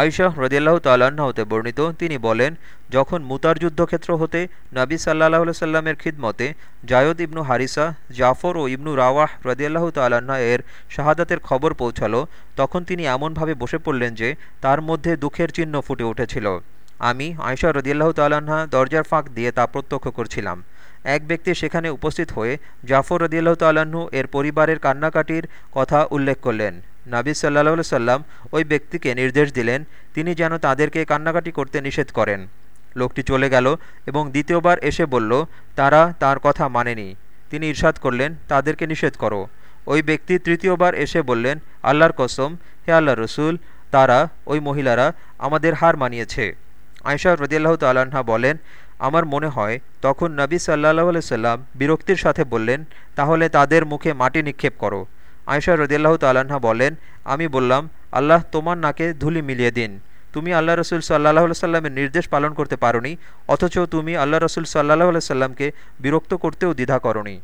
আয়শা রদিয়াল্লাহ তাল্লাহ্ন হতে বর্ণিত, তিনি বলেন, যখন মুতার যুদ্ধক্ষেত্র হতে নবী সাল্লাহ সাল্লামের খিদমতে জায়দ ইবনু হারিসা, জাফর ও ইবনু রাওয়াহ রদিয়াল্লাহ তাল্লাহ্ন এর শাহাদাতের খবর পৌঁছালো, তখন তিনি এমনভাবে বসে পড়লেন যে তার মধ্যে দুঃখের চিহ্ন ফুটে উঠেছিল। আমি আয়সা রদিয়াল্লাহ তাল্লাহা দরজার ফাঁক দিয়ে তা প্রত্যক্ষ করছিলাম। এক ব্যক্তি সেখানে উপস্থিত হয়ে জাফর রদিয়াল্লাহ তাল্লাহ্ন এর পরিবারের কান্নাকাটির কথা উল্লেখ করলেন। নাবি সাল্লাহ সাল্লাম ওই ব্যক্তিকে নির্দেশ দিলেন, তিনি যেন তাদেরকে কান্নাকাটি করতে নিষেধ করেন। লোকটি চলে গেল এবং দ্বিতীয়বার এসে বলল, তারা তার কথা মানেনি। তিনি ইরশাদ করলেন, তাদেরকে নিষেধ করো। ওই ব্যক্তি তৃতীয়বার এসে বললেন, আল্লাহর কসম, হে আল্লাহ রসুল, তারা, ওই মহিলারা, আমাদের হার মানিয়েছে। আয়সা রদিয়াল্লাহ তাল্লাহা বলেন, আমার মনে হয় তখন নবী সাল্লাহ সাল্লাম বিরক্তির সাথে বললেন, তাহলে তাদের মুখে মাটি নিক্ষেপ করো। আয়সা রদিয়াল্লাহ তাল্লাহা বলেন, আমি বললাম, আল্লাহ তোমার নাকে ধুলি মিলিয়ে দিন। তুমি আল্লাহ রসুল সাল্লাহ সাল্লামের নির্দেশ পালন করতে পারোনি, অথচ তুমি আল্লাহ রসুল সাল্লাহ সাল্লামকে বিরক্ত করতেও দ্বিধা করনি।